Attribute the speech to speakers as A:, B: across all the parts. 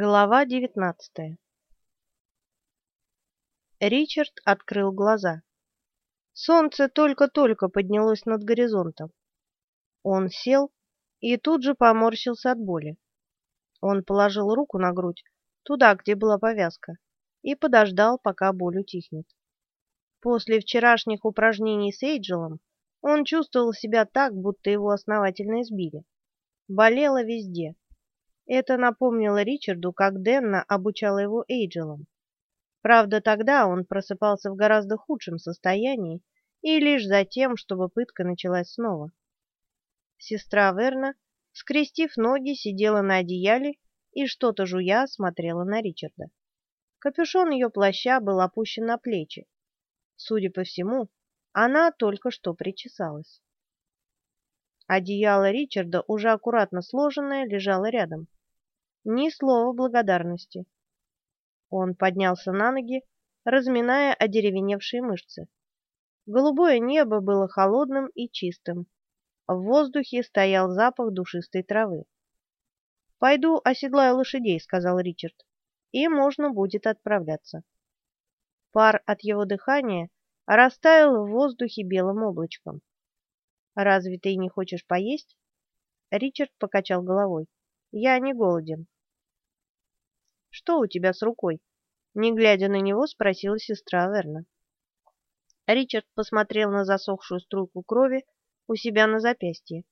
A: Глава девятнадцатая Ричард открыл глаза. Солнце только-только поднялось над горизонтом. Он сел и тут же поморщился от боли. Он положил руку на грудь, туда, где была повязка, и подождал, пока боль утихнет. После вчерашних упражнений с Эйджелом он чувствовал себя так, будто его основательно избили. Болело везде. Это напомнило Ричарду, как Денна обучала его Эйджелом. Правда, тогда он просыпался в гораздо худшем состоянии и лишь за тем, чтобы пытка началась снова. Сестра Верна, скрестив ноги, сидела на одеяле и что-то жуя смотрела на Ричарда. Капюшон ее плаща был опущен на плечи. Судя по всему, она только что причесалась. Одеяло Ричарда, уже аккуратно сложенное, лежало рядом. Ни слова благодарности. Он поднялся на ноги, разминая одеревеневшие мышцы. Голубое небо было холодным и чистым. В воздухе стоял запах душистой травы. «Пойду оседлаю лошадей», — сказал Ричард, — «и можно будет отправляться». Пар от его дыхания растаял в воздухе белым облачком. «Разве ты не хочешь поесть?» Ричард покачал головой. «Я не голоден». «Что у тебя с рукой?» Не глядя на него, спросила сестра Верна. Ричард посмотрел на засохшую струйку крови у себя на запястье.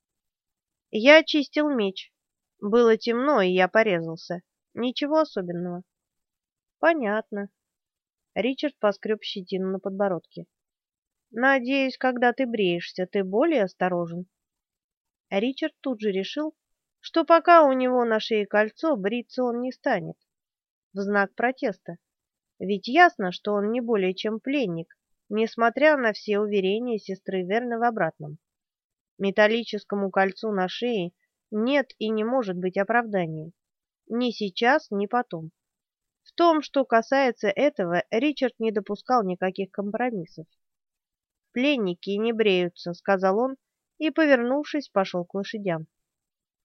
A: «Я очистил меч. Было темно, и я порезался. Ничего особенного». «Понятно». Ричард поскреб щетину на подбородке. «Надеюсь, когда ты бреешься, ты более осторожен». Ричард тут же решил, что пока у него на шее кольцо, бриться он не станет. В знак протеста. Ведь ясно, что он не более чем пленник, несмотря на все уверения сестры Верны в обратном. Металлическому кольцу на шее нет и не может быть оправдания. Ни сейчас, ни потом. В том, что касается этого, Ричард не допускал никаких компромиссов. «Пленники не бреются», — сказал он, и, повернувшись, пошел к лошадям.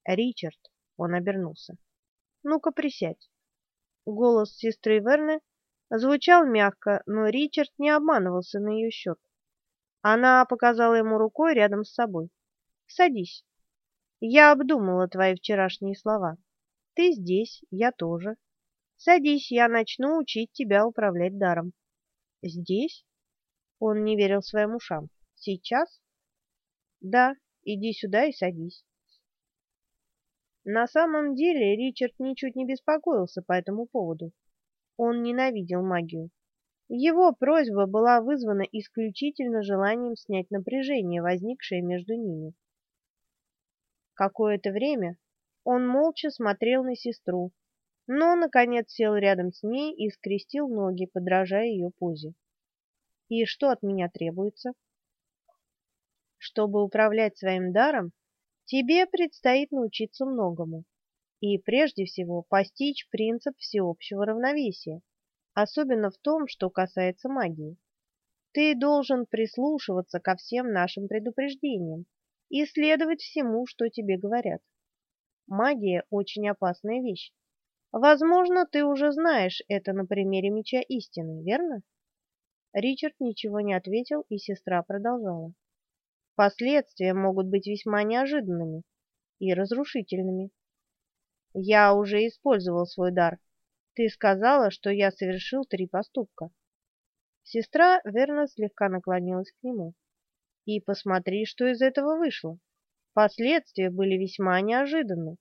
A: «Ричард», — он обернулся, — «ну-ка присядь». Голос сестры Верны звучал мягко, но Ричард не обманывался на ее счет. Она показала ему рукой рядом с собой. «Садись. Я обдумала твои вчерашние слова. Ты здесь, я тоже. Садись, я начну учить тебя управлять даром». «Здесь?» Он не верил своим ушам. «Сейчас?» «Да, иди сюда и садись». На самом деле Ричард ничуть не беспокоился по этому поводу. Он ненавидел магию. Его просьба была вызвана исключительно желанием снять напряжение, возникшее между ними. Какое-то время он молча смотрел на сестру, но, наконец, сел рядом с ней и скрестил ноги, подражая ее позе. «И что от меня требуется?» «Чтобы управлять своим даром, тебе предстоит научиться многому и, прежде всего, постичь принцип всеобщего равновесия, особенно в том, что касается магии. Ты должен прислушиваться ко всем нашим предупреждениям и следовать всему, что тебе говорят. Магия – очень опасная вещь. Возможно, ты уже знаешь это на примере меча истины, верно? Ричард ничего не ответил, и сестра продолжала. Последствия могут быть весьма неожиданными и разрушительными. Я уже использовал свой дар. Ты сказала, что я совершил три поступка. Сестра верно слегка наклонилась к нему. И посмотри, что из этого вышло. Последствия были весьма неожиданны.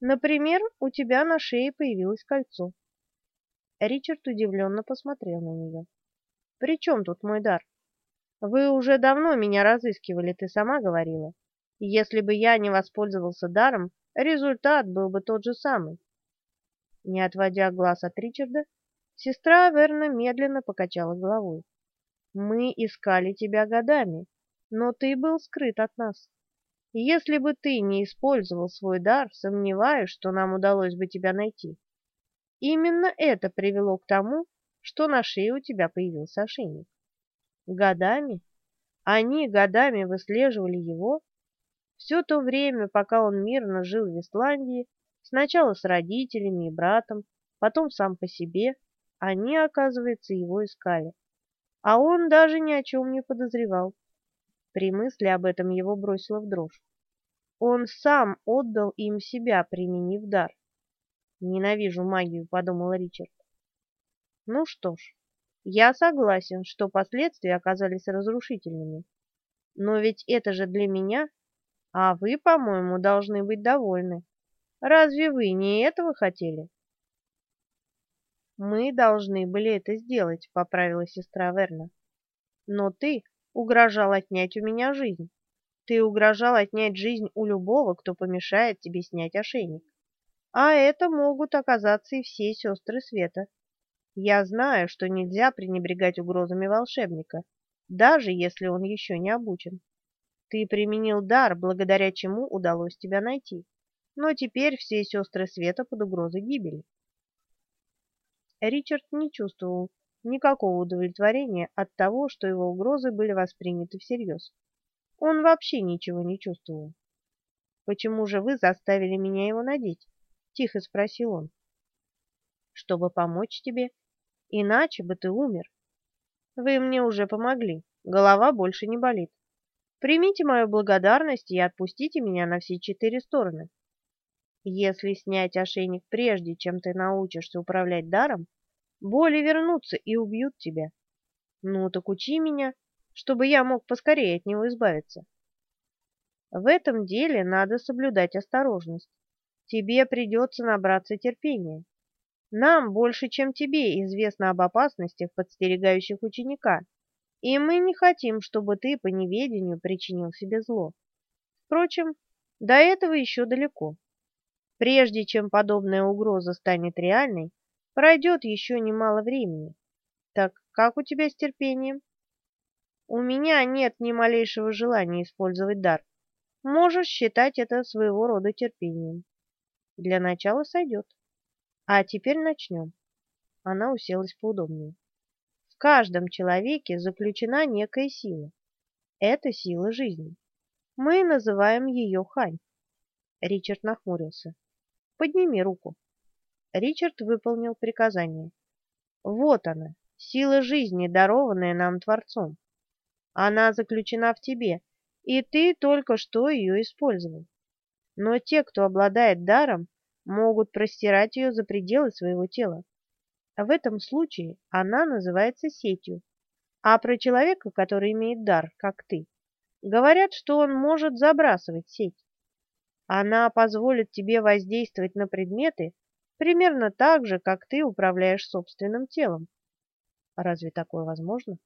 A: Например, у тебя на шее появилось кольцо. Ричард удивленно посмотрел на нее. «При чем тут мой дар? Вы уже давно меня разыскивали, ты сама говорила. Если бы я не воспользовался даром, результат был бы тот же самый. Не отводя глаз от Ричарда, сестра Верна медленно покачала головой. Мы искали тебя годами, но ты был скрыт от нас. Если бы ты не использовал свой дар, сомневаюсь, что нам удалось бы тебя найти. Именно это привело к тому, что на шее у тебя появился ошейник. Годами? Они годами выслеживали его, все то время, пока он мирно жил в Исландии, сначала с родителями и братом, потом сам по себе, они, оказывается, его искали. А он даже ни о чем не подозревал. При мысли об этом его бросило в дрожь. Он сам отдал им себя, применив дар. «Ненавижу магию», — подумал Ричард. «Ну что ж, я согласен, что последствия оказались разрушительными. Но ведь это же для меня, а вы, по-моему, должны быть довольны. Разве вы не этого хотели?» «Мы должны были это сделать», — поправила сестра Верна. «Но ты угрожал отнять у меня жизнь. Ты угрожал отнять жизнь у любого, кто помешает тебе снять ошейник. А это могут оказаться и все сестры Света. Я знаю, что нельзя пренебрегать угрозами волшебника, даже если он еще не обучен. Ты применил дар, благодаря чему удалось тебя найти. Но теперь все сестры Света под угрозой гибели. Ричард не чувствовал никакого удовлетворения от того, что его угрозы были восприняты всерьез. Он вообще ничего не чувствовал. «Почему же вы заставили меня его надеть?» — тихо спросил он. «Чтобы помочь тебе. Иначе бы ты умер. Вы мне уже помогли. Голова больше не болит. Примите мою благодарность и отпустите меня на все четыре стороны. Если снять ошейник прежде, чем ты научишься управлять даром, боли вернутся и убьют тебя. Ну так учи меня, чтобы я мог поскорее от него избавиться. В этом деле надо соблюдать осторожность. Тебе придется набраться терпения. Нам больше, чем тебе, известно об опасностях, подстерегающих ученика, и мы не хотим, чтобы ты по неведению причинил себе зло. Впрочем, до этого еще далеко. Прежде чем подобная угроза станет реальной, пройдет еще немало времени. Так как у тебя с терпением? У меня нет ни малейшего желания использовать дар. Можешь считать это своего рода терпением. Для начала сойдет. А теперь начнем. Она уселась поудобнее. В каждом человеке заключена некая сила. Это сила жизни. Мы называем ее Хань. Ричард нахмурился. Подними руку. Ричард выполнил приказание. Вот она, сила жизни, дарованная нам Творцом. Она заключена в тебе, и ты только что ее использовал. Но те, кто обладает даром, могут простирать ее за пределы своего тела. В этом случае она называется сетью. А про человека, который имеет дар, как ты, говорят, что он может забрасывать сеть. Она позволит тебе воздействовать на предметы примерно так же, как ты управляешь собственным телом. Разве такое возможно?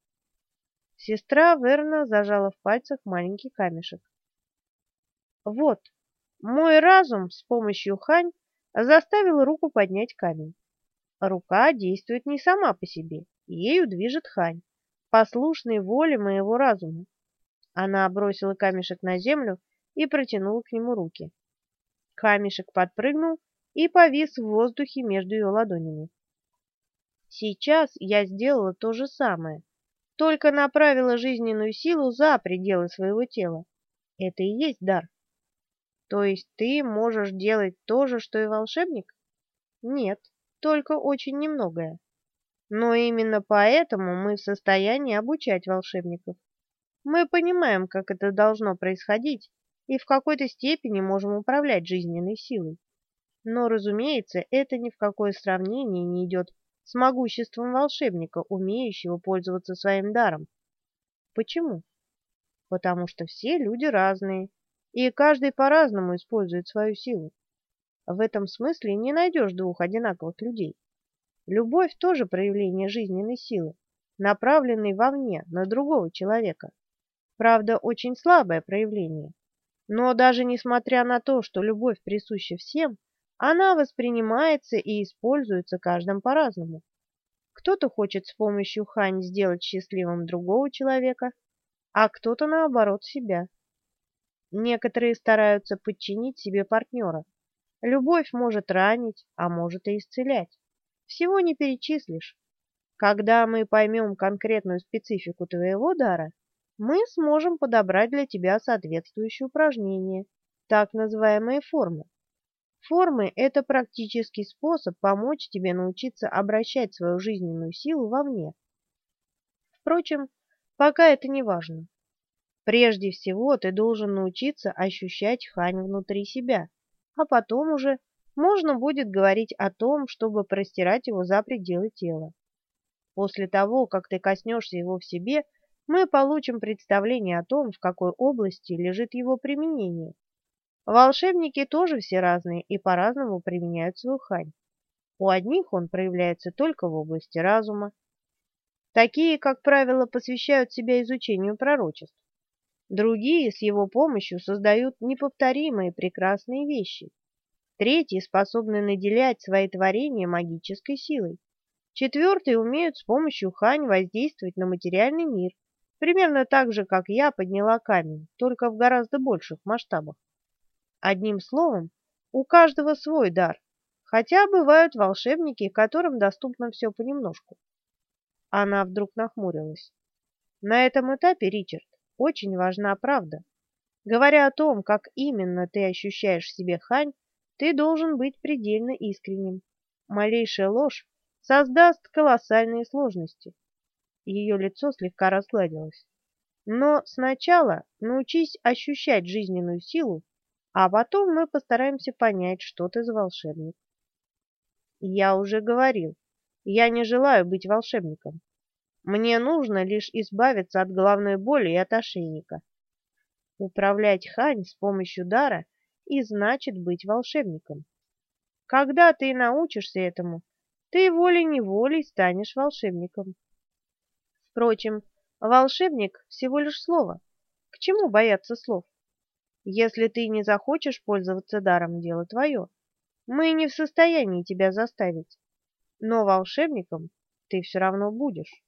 A: Сестра Верна зажала в пальцах маленький камешек. Вот, мой разум с помощью хань заставил руку поднять камень. Рука действует не сама по себе, ею движет хань, послушной воле моего разума. Она бросила камешек на землю и протянула к нему руки. Камешек подпрыгнул и повис в воздухе между ее ладонями. Сейчас я сделала то же самое, только направила жизненную силу за пределы своего тела. Это и есть дар. То есть ты можешь делать то же, что и волшебник? Нет, только очень немногое. Но именно поэтому мы в состоянии обучать волшебников. Мы понимаем, как это должно происходить, и в какой-то степени можем управлять жизненной силой. Но, разумеется, это ни в какое сравнение не идет с могуществом волшебника, умеющего пользоваться своим даром. Почему? Потому что все люди разные, и каждый по-разному использует свою силу. В этом смысле не найдешь двух одинаковых людей. Любовь тоже проявление жизненной силы, направленной вовне, на другого человека. Правда, очень слабое проявление, но даже несмотря на то, что любовь присуща всем, она воспринимается и используется каждым по-разному. Кто-то хочет с помощью хань сделать счастливым другого человека, а кто-то, наоборот, себя. Некоторые стараются подчинить себе партнера. Любовь может ранить, а может и исцелять. Всего не перечислишь. Когда мы поймем конкретную специфику твоего дара, мы сможем подобрать для тебя соответствующие упражнения, так называемые формы. Формы – это практический способ помочь тебе научиться обращать свою жизненную силу вовне. Впрочем, пока это не важно. Прежде всего ты должен научиться ощущать хань внутри себя, а потом уже можно будет говорить о том, чтобы простирать его за пределы тела. После того, как ты коснешься его в себе, мы получим представление о том, в какой области лежит его применение. Волшебники тоже все разные и по-разному применяют свою хань. У одних он проявляется только в области разума. Такие, как правило, посвящают себя изучению пророчеств. Другие с его помощью создают неповторимые прекрасные вещи. Третьи способны наделять свои творения магической силой. Четвертые умеют с помощью хань воздействовать на материальный мир, примерно так же, как я подняла камень, только в гораздо больших масштабах. Одним словом, у каждого свой дар, хотя бывают волшебники, которым доступно все понемножку. Она вдруг нахмурилась. На этом этапе, Ричард, очень важна правда. Говоря о том, как именно ты ощущаешь в себе хань, ты должен быть предельно искренним. Малейшая ложь создаст колоссальные сложности. Ее лицо слегка разгладилось. Но сначала научись ощущать жизненную силу, а потом мы постараемся понять, что ты за волшебник. Я уже говорил, я не желаю быть волшебником. Мне нужно лишь избавиться от головной боли и от ошейника. Управлять хань с помощью дара и значит быть волшебником. Когда ты научишься этому, ты волей-неволей станешь волшебником. Впрочем, волшебник всего лишь слово. К чему бояться слов? Если ты не захочешь пользоваться даром, дело твое. Мы не в состоянии тебя заставить. Но волшебником ты все равно будешь.